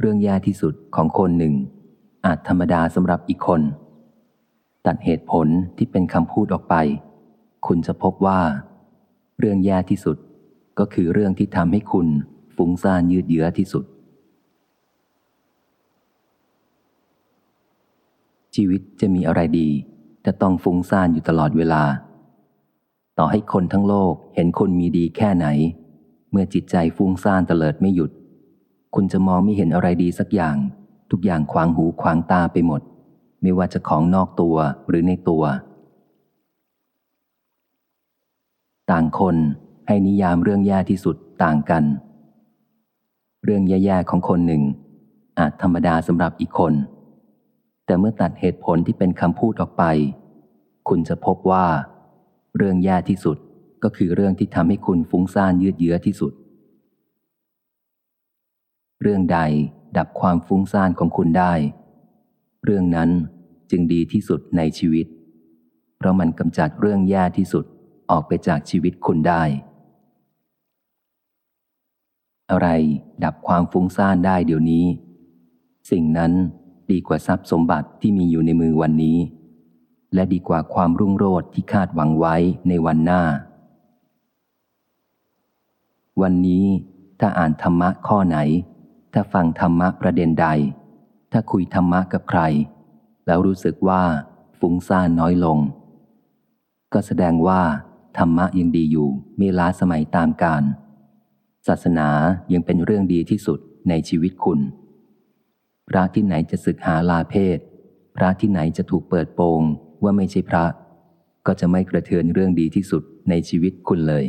เรื่องแย่ที่สุดของคนหนึ่ง อาจธรรมดาสำหรับอีกคน ตัดเหตุผลที่เป็นคำพูดออกไป คุณจะพบว่า เรื่องแย่ที่สุดก็คือเรื่องที่ทำให้คุณฟุ้งซ่านยืดเยื้อที่สุด ชีวิตจะมีอะไรดีจะต้องฟุ้งซ่านอยู่ตลอดเวลา ต่อให้คนทั้งโลกเห็นคุณมีดีแค่ไหน เมื่อจิตใจฟุ้งซ่านเตลิดไม่หยุด คุณจะมองไม่เห็นอะไรดีสักอย่าง ทุกอย่างขวางหูขวางตาไปหมด ไม่ว่าจะของนอกตัวหรือในตัว ต่างคนให้นิยามเรื่องแย่ที่สุดต่างกัน เรื่องแย่ๆของคนหนึ่ง อาจธรรมดาสำหรับอีกคน แต่เมื่อตัดเหตุผลที่เป็นคำพูดออกไป คุณจะพบว่า เรื่องแย่ที่สุดก็คือเรื่องที่ทำให้คุณฟุ้งซ่านยืดเยื้อที่สุด เรื่องใดดับความฟุ้งซ่านของคุณได้ เรื่องนั้นจึงดีที่สุดในชีวิต เพราะมันกำจัดเรื่องแย่ที่สุดออกไปจากชีวิตคุณได้ อะไรดับความฟุ้งซ่านได้เดี๋ยวนี้ สิ่งนั้นดีกว่าทรัพย์สมบัติที่มีอยู่ในมือวันนี้ และดีกว่าความรุ่งโรจน์ที่คาดหวังไว้ในวันหน้า วันนี้ถ้าอ่านธรรมะข้อไหน ถ้าฟังธรรมะประเด็นใด ถ้าคุยธรรมะกับใคร แล้วรู้สึกว่าฟุ้งซ่านน้อยลง ก็แสดงว่า ธรรมะยังดีอยู่ไม่ล้าสมัยตามกาลศาสนายังเป็นเรื่องดีที่สุดในชีวิตคุณ พระที่ไหนจะศึกหาลาเพศ พระที่ไหนจะถูกเปิดโปงว่าไม่ใช่พระ ก็จะไม่กระเทือนเรื่องดีที่สุดในชีวิตคุณเลย